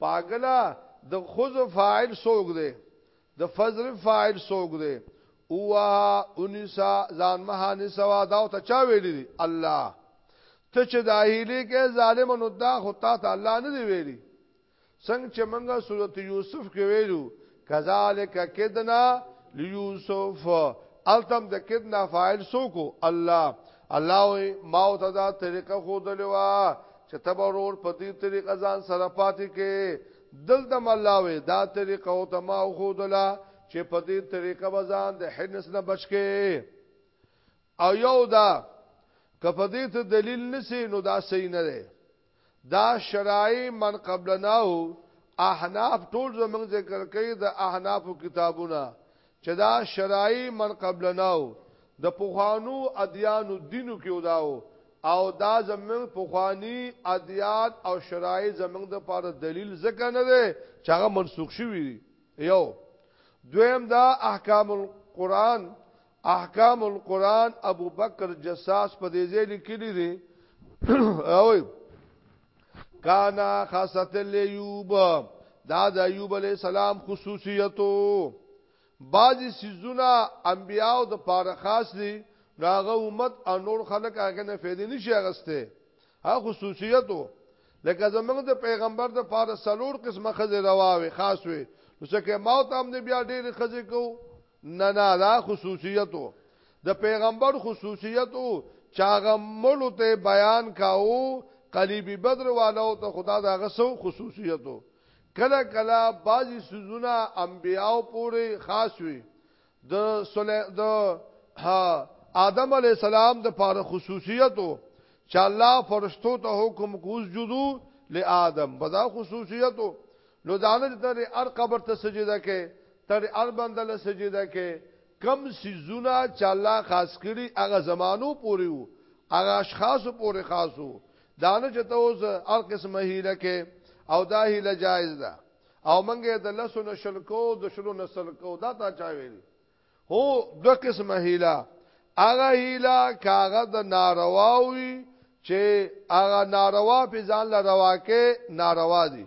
S1: پاګلا د خذ فاعل سوګ دے د فزر فاعل سوګ دے اوها انسا ځان مهانه سوا دا ته چا ویلی دی الله ته چې داهیلی کې ظالم نو دا خو تا ته الله نه دی ویلی څنګه چې موږ سورته یوسف کې ویلو کذالک کدنا لیوسف التم د کدنا فاعل سوکو الله الله ما او تدا طریقه خود لوا چې تبرور په دې طریقه ځان سره پاتې کې دلته الله وې دا طریقه او تما خود لا چې په دې طریقه وزان د حنس نه بچ کې او یو دا کپدې ته دلیل نسی نو دا صحیح نه دی دا شرعی من قبلناه احناف ټول زمنګ ذکر کوي د احناف کتابونه چې دا شرعی من قبلناه د پوخانو ادیانو دینو کې وداو او دا زمنګ پوخانی ادیان او شرعی زمنګ د پاره دلیل ځکه نه دی چې هغه منسوخ شوی یو دویم دا احکام القرآن احکام القرآن ابو بکر جساس په دې ځای لیکلی دی او کانا خاصت الیوب دا د ایوب علی السلام خصوصیتو بعضی سيزونه انبیاو د پاره خاص دي راغه امت او نور خلک هغه نه فائدې نشي اغسته ها خصوصیتو لکه زمونږ د پیغمبر د پاره سلور قسمه خزه رواوي خاص وي نو څکه ما ته هم بیا ډېر خزه کو نه نه دا خصوصیت وو د پیغمبر خصوصیت وو چاغه ملو ته بیان کاو قلیبی بدر والو ته خدا دا غسو خصوصیت وو کله کله بعضی سوزونه انبیاو پورې خاص وي د سلی د آدم علی السلام د پاره خصوصیت وو چې الله فرشتو ته حکم کوز جدو لآدم بدا خصوصیتو نو دانه دې هر قبر ته سجده کې تر هر بنده له سجده کې کم سیزونه چې الله خاص کړي هغه زمانو پورې وو هغه اشخاص پورې خاص وو دا نه چې ته اوس هر قسمه هیله کې او دا هیله جایز ده او منګه د لسو نشل کو د شلو نسل کو دا تا چا ویل هو دو قسمه هیله هغه هیله کاغه د نارواوي چې هغه ناروا په ځان لرواکه ناروا دي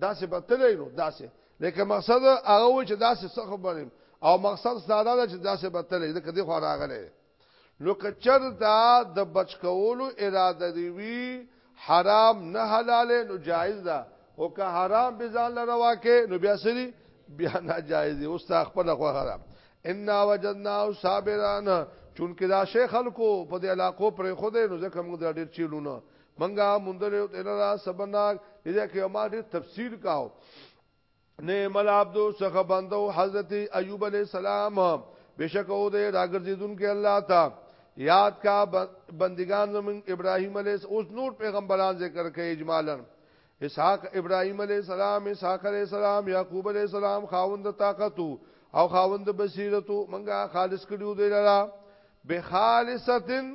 S1: داسې به تللی نو داسې لکه مقصد هغه و چې داسې څه خبرم او مقصد ساده ده چې داسې به تللی لکه دی خو راغلی نو که چرته د بچ کولو اراده دی وی حرام نه حلال نو جایز ده او که حرام به ځان لروا کې نو بیا سری بیا نه جایز دی اوس تا خپل خو حرام ان وجدنا صابران چونکه دا شیخ خلکو په دې علاقو پر خو دې نو ځکه موږ ډېر چیلونه منګه مندل یو تل را سبناک دې کې ما ډېر تفسیر کاو نعم العبد څخه بندو حضرت ایوب علی السلام بشک او دې راګرځیدون کې الله تا یاد کا بندگان زمون ابراهیم علی اوس نور پیغمبران ذکر کړي اجمالا اسحاق ابراهیم علی السلام اسحاق علی السلام یعقوب علی السلام خاوند طاقت او خاوند بصیرت منګه خالص کړیو دې لرا بخالصتن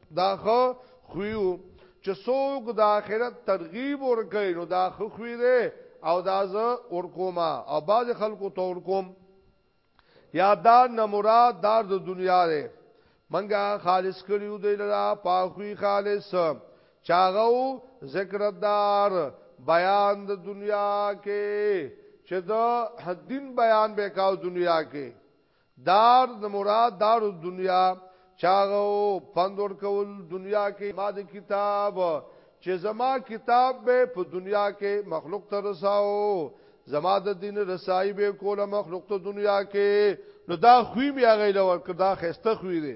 S1: دا خو خویو چې څوک د آخرت ترغیب ورکړي نو دا خو خوی دی او دا ز ورکوما او باز خلکو ته ورکوم یا دا نه مراد دار د دنیا دی منګه خالص کړیو دی لرا پاخوی خالص چاغو ذکر دار بیان د دنیا کې چې دا دین بیان به کاو دنیا کې دار نه مراد دار الدنیا چاغو پند ور کول دنیا کې ما د کتاب چې زما کتاب به په دنیا کې مخلوق ته رساو زما د دین رسای به کوله مخلوق ته دنیا کې نو دا خوې مې هغه لور کړه دا خسته خوې دي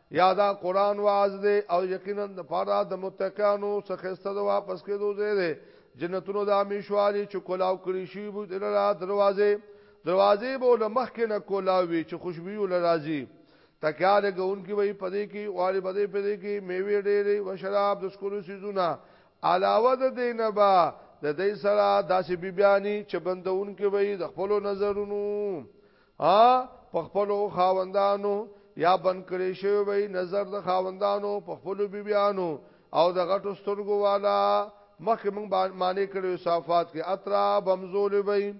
S1: یا دا قران واعظ دی او یقینا د پاره د متقینو څخه ستد واپس کېدو ځای دی جنتونو د امیشوالي چې کولاو کړی شي بو د دروازه دروازه به له مخ کې نه کولاوي چې خوشبوئی لرازي تکیاله ګونکي وي پدې کې واري بده پدې کې میوه ډېرې او شراب د سکولو سيزونه علاوه د دینه با د دې سره داسې بیبيانی چې بندون کې وي د خپل نظرونو ا په خپل خاوندانو یا بن کړی شوی وي نظر د خاوندانو په خپل بیبيانو او د غټو سترګو والا مخکې موږ باندې کړو صفات کې اطراب همزول وي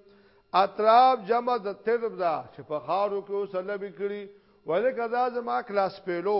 S1: اطراب جمع د ترب دا چې په خارو کې وسله بکړي ولکه دا زما کلاس پیلو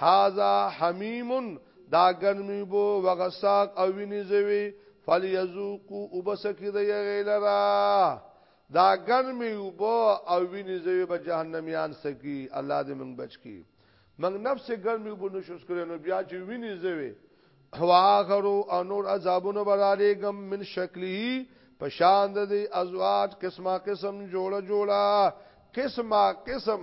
S1: هاذا حمیم دا ګرمی بو وغساق او ویني زوی فلیذوقو وبسکی د یغیلرا دا ګرمی بو او ویني زوی به جهنميان سکی الله دې موږ بچ کی موږ نفس ګرمی بو نشوس کړو نو بیا چې ویني زوی واخرو انور عذابونو براله غم من شکلی پشان د ازواج قسمه قسم جوړه جوړه قسمه قسم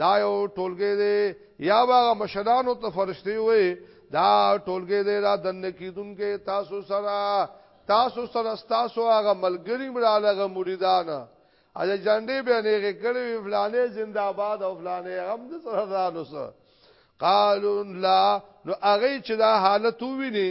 S1: دا یو ټولګه دی یا باغ مشرانو ته فرشتي وي دا ټولګه دی را دن کیدونکې تاسو سره تاسو سره تاسو هغه ملګری مراله مریدان اج جنډې به نه کړې فلانه زنده‌باد او فلانه غم د سره ځانو سره قالو لا نو هغه چې دا حالت ویني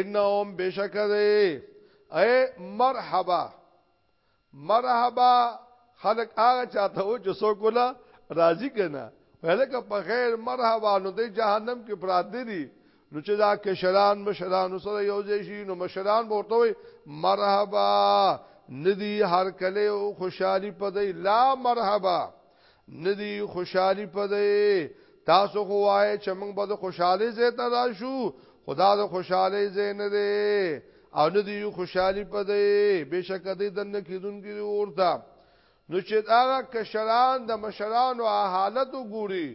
S1: انهم بشکره اے مرحبا مرحبا خلق هغه چاته و چې څوک ولا راضی کنه ولکه په خیر مرحبا نو د جهنم کې پراته دي نو چې دا کشران مشران سره یو ځای شي نو مشران ورته وي مرحبا ندی هر کله او خوشحالي پدې لا مرحبا ندی خوشحالی په دی تاسو خو وای چې موږ به خوشحالی زه ته راشو خدا د خوشحالی زه نه دی او ندی خوشحالی په دی بشک دی دنه کیدونکې اورتا نو چې هغه کشران د مشرانو حالت وګوري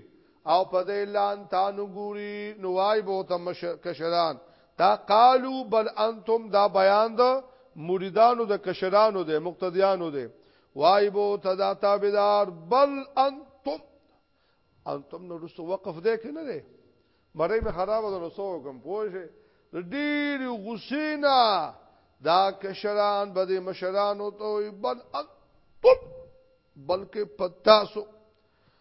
S1: او په دې لان تانو ګوري نو وای به ته کشران دا قالو بل انتم دا بیان د مریدانو د کشرانو د مقتدیانو د وای بو تدا تابدار بل انتم انتم نو رسو وقف دې کې نه دې مړې مې خراب ده نو سو کوم پوجي ډېر غسینا دا کشران به دې مشران او ته بل انتم بلکې پتاسو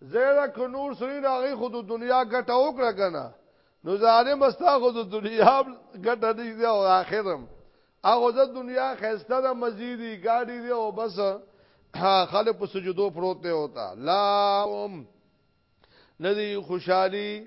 S1: زیره که نور سری راغی خود دنیا ګټه وکړه کنه نو ظالم استا خود دنیا ګټه دی دی او اخرم هغه د دنیا خسته د مزيدي گاډي دی او بس خلک په سجدو پروت دی اوتا لا ندی خوشحالي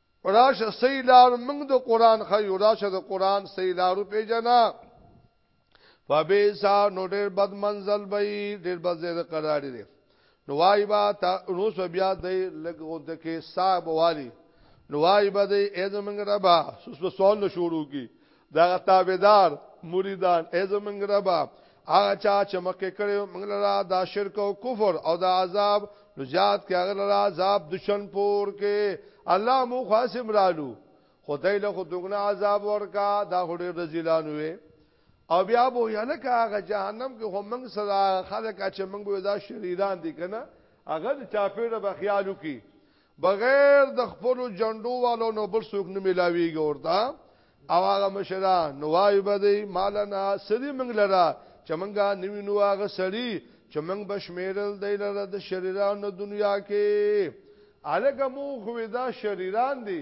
S1: راشه صحیح لار موږ د قران خیو راشه د قران صحیح لارو پیژنا فبیسا نو ډیر بد منزل به ډیر بد زیر قرار دی نو وای با تا نو سو بیا دی لګو د کې صاحب والی نو وای با دی اې زمنګ ربا سوس په سوال نو شروع کی دغه تابعدار مریدان ای زمونږ ربا هغه چا چې مکه کړو موږ لرا دا شرک او کفر او دا عذاب نو زیاد کې هغه لرا عذاب دشن پور کې الله مو خاصم رالو خدای له خو دغنا عذاب ورکا دا هډې رزلان وې او بیا بو یاله کا هغه جهنم کې هم موږ سزا خلک چې موږ به دا شریران دي کنه هغه چاپېره به خیالو کې بغیر د خپلو جنډو والو نو بل څوک نه ملاویږي ورته او هغه مشران نو وای به دی مالنا سری منګ لرا چې منګه نیو نو هغه سړی چې منګ بشمیرل دی لره د شریرانو دنیا کې الګه مو خو دا شریران دی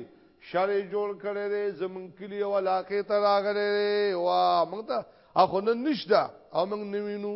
S1: شر جوړ کړي دی زمون کلی او علاقه ته راغلي وا موږ ته اخو نن نشته او موږ نیو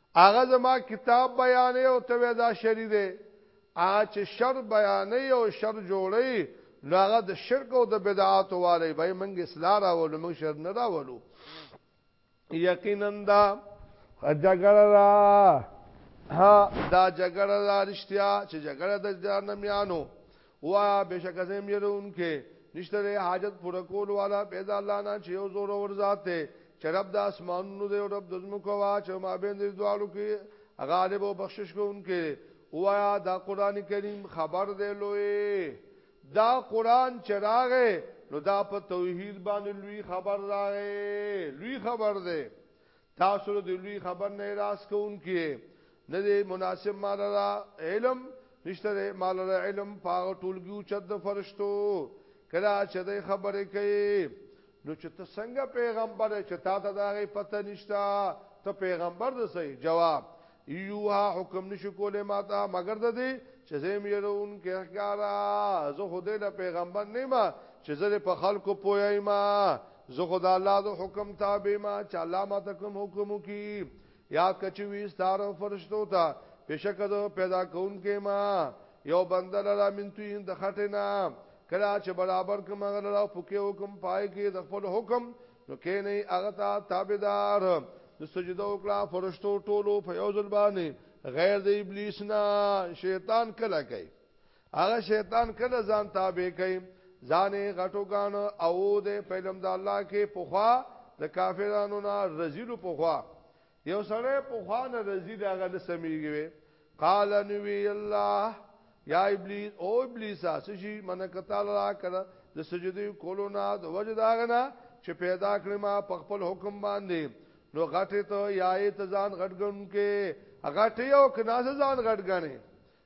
S1: هغه زما کتاب بیانوي او ته وایې دا شرعي دی. هغه چې شر بیانوي او شر جوړوي، نو هغه د شرک او د بدعاتو والی وایي، موږ اصلاح راولو، موږ شر نه راولو. یقینا دا جګړه ده، دا جګړه ده رښتیا چې جګړه ده د جهنمیانو. وا بشک زم يرونکې نشته حاجت پر کول والا پیدا الله نه چې یو زور ور ذات ته چې رب د اسمانونو دی او رب د زمکو وا چې ما بین دې دوالو کې غالب او بخشش کوونکې وایا دا قران کریم خبر دی لوی دا قران چراغه نو دا په توحید باندې لوی خبر راغې لوی خبر دی تاسو د لوی خبر نه راس کوونکی نه دی مناسب مال را علم نشته مال را علم پاغه ټولګیو چت د فرشتو کله چې د خبرې کوي نو چې ته څنګه پیغمبر چې تا ته دا غي پته نشتا ته پیغمبر د صحیح جواب یوها حکم نشو کولای ماته مگر د دې چې زم يرون کې ښکارا زه خدای له پیغمبر نه ما چې زه په خلکو پویای ما زه خو د الله د حکم تابع ما چې الله ما ته کوم حکم وکي یاد کچې وي ستاره فرشتو ته بشک د پیدا کون کې ما یو بنده لرا منتوی د خټه نه کلا چې برابر کوم غلرا پوکې حکم پای کې د خپل حکم نو کې نه هغه ته تابعدار نو سجده وکړه فرشتو ټولو په یو ځل باندې غیر د ابلیس نه شیطان کلا کوي هغه شیطان کله ځان تابع کوي ځانې غټو ګان او د پیلم د الله کې پوخا د کافرانو نه رزیلو پوخا یو سړی پوخا نه رزیل هغه نه سميږي قال نوی الله یا ابلیس او ابلیس اسشی من کتل را کړه د سجدي کولو نه د وجد هغه نه چې پیدا کړم په خپل حکم باندې نو غټه ته یا ته ځان غټګن کې غټه یو کنازه ځان غټګنې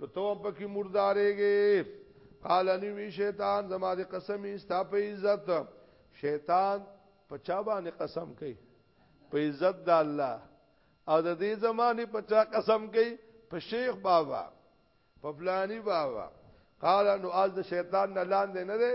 S1: نو تو هم پکې مردارېږي قال اني وی شیطان زما دې قسم استا په عزت شیطان په چا باندې قسم کوي په عزت د الله او د دې زمانه په چا قسم کوي په شیخ بابا په فلانی بابا قال نو از د شیطان نه لاندې نه دی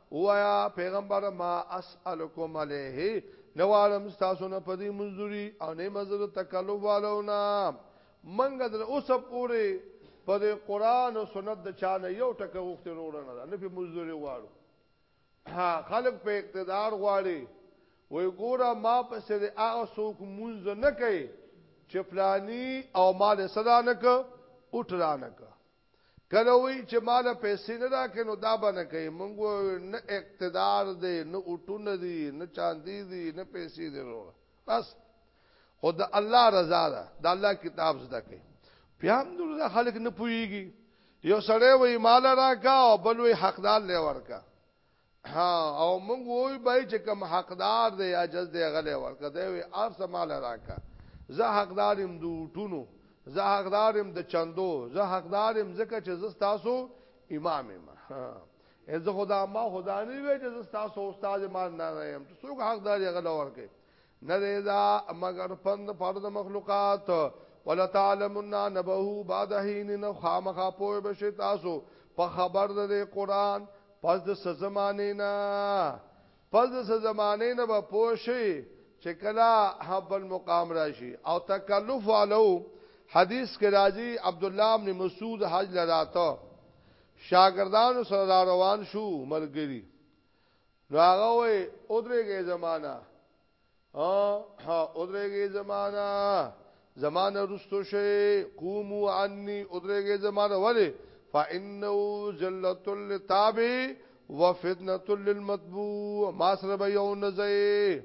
S1: ووایا پیغمبر ما اسالکم علیه نوالم تاسو نه پدی منځوري او نه مزر تکلف والونا منګه در اوس پوره په دې قران او سنت د چانه یو ټکه غوښته رورنه نه په مزدوري غواړو خلق په اقتدار غواړي وای ګوره ما په سر هغه څوک مونږ نه کوي چې پلاني او مال صدا نه ک اوټرانه ک کله وي چې ماله پیسې نه راکړې نو دا به نه کوې موږ وویل نه اقتدار دی نه اوټونه دي نه چاندي دي نه پیسې دي وروره بس خو د الله رضا ده د الله کتاب زده کوي بیا هم نور خلک نه پويږي یو سړی وای مال راکا او بل وای حقدار لې ورکا او مونږ وای بای چې کم حقدار دی عجز دی غلې ورکه دی وی ارس مال راکا زه حقدارم دو ټونو زه حقدارم د چندو زه حقدارم زکه چې زه تاسو امام ما زه خدا ما خدا نه وی چې زه تاسو استاد ما نه یم څوک حقدار غلې ورکه نه دی دا مگر پند پر د مخلوقات ولا تعلمنا نبه بعد حين نو خامخا پوه بشي تاسو په خبر د قران پس د سزمانه نه پس د سزمانه نه به پوه شي چې کلا حب المقام راشي او تکلف علو حدیث کې راځي عبد الله بن مسعود حج لراته شاګردانو سره روان شو ملګری نو هغه وې او درېږي زمانہ ها او درېږي زمانہ زمانہ رستو شي قومو عني او درېږي زمانہ وله فانه ذلت للتاب وفتنه للمتبوع ما سره به یو نزي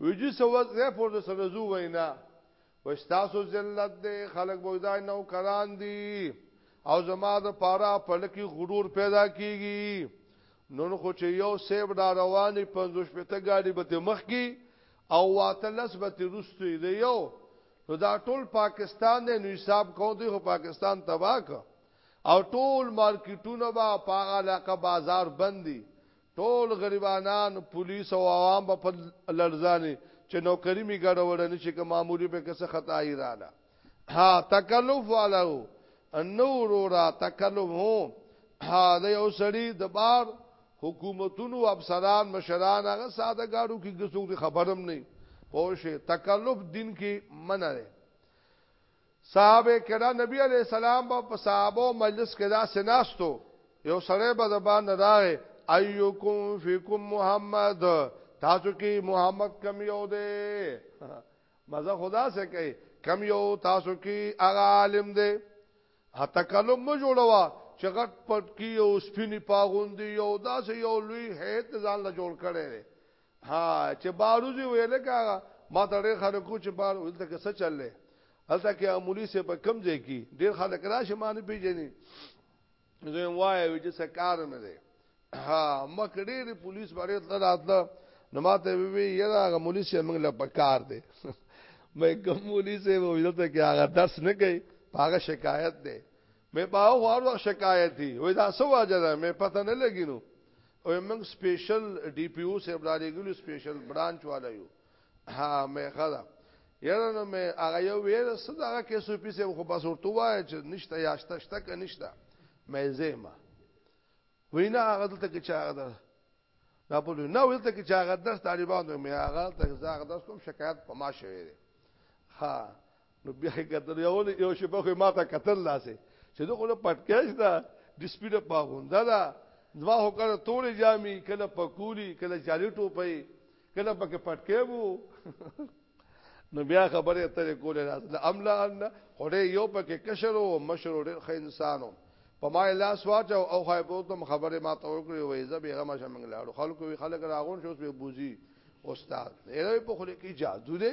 S1: ویجی سوز غه پور د سره زو وینا وستاسو ذلت دې خلق بوځای نو کران دي او زما د پارا پلکی غرور پیدا کیږي نن خو چې یو سیب را رواني پنځو شپته ګاډي به ته مخ کی او واته لس به ته رستوي دی یو نو دا ټول پاکستان دی نو حساب کوو دی خو پاکستان تباک او ټول مارکیټونه با پاغه علاقه بازار بندي ټول غریبانان پولیس او عوام په لړزانه چې نوکری می ګډوډ نشي که معمولی په کسه خدای رااله ها تکلف والو نور را تکلف هو ها د یو سړی د بار حکومتونو افسران مشران هغه ساده ګارو کې ګسوګ خبرم نه پوشه تکلف دین کې منع دی صحابه کرام نبی علی السلام په صحابه مجلس کې دا سناستو یو سړی به د باندې راغی ایوکم فیکم محمد تاسو کې محمد کم یو دی مزه خدا سے کوي کم یو تاسو کې هغه عالم دی تکلم مو جوړوا چې غټ پټ کی او سپینی پاغوندی یو داسې یو لوی هیت ځان له جوړ کړي دی ها چې باروزی ویل کاغه ما ته ډېر خلکو چې بار ولته کې څه چللې هلته کې امولي سه په کم ځای کې ډېر خلک راشي معنی پیژني زه وایم چې څه کار نه دی ها مخ ډېری پولیس باندې تل راتله نو ماته وی یره هغه مولوی چې موږ له پکار دی مې کوم مولوی چې وو دلته کې هغه درس نه کوي هغه شکایت دی مې باو هر وخت شکایت دی وای دا څه واجه ده مې پته نه لګینو او موږ سپیشل ډي پی او سره بلاري ګلو سپیشل برانچ والا یو ها مې خدا یره نو مې هغه یو ویر صدقه کې سو پیسه خو بس ورته وای چې نشته یا شته شته کې نشته مې زېما وینا هغه دلته کې چا غدا دا په نه ولته کې چا غدا طالبانو مې هغه ته زاغ داس کوم شکایت په ما شوی دی ها نو بیا یې کتل یو یو شپه خو ما ته کتل لاسه چې دغه له پټکیش دا د سپیډه پاغونده دا زما هو کله تورې جامي کله پکولي کله جالي ټوپي کله پکې پټکې وو نو بیا خبره ترې کولې راځه املا ان خورې یو پکې کشر او مشر ډېر ښه انسانو په ما لاس واچو او خای په تم خبره ما ته وکړې وې زه به غما شمنګلاړو خلکو وی خلک راغون شو اوس به بوزي استاد یې په خله کې جادو دی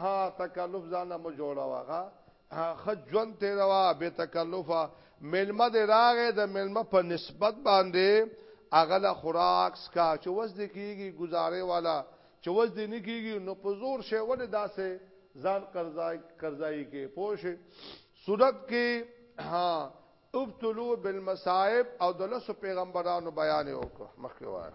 S1: ها تکلف ځان مو جوړوا ها خ ژوند تیروا به تکلفه ملما دې راغې د ملما په نسبت باندې اغل خوراک سکا چې وس دې کیږي گزارې والا چې وس دې نه کیږي نو په زور شی ولې داسې ځان قرضای قرضای کې پوش صورت کې ها ابتلوا بالمصائب او د لسو پیغمبرانو بیان وکړه مخکې وایي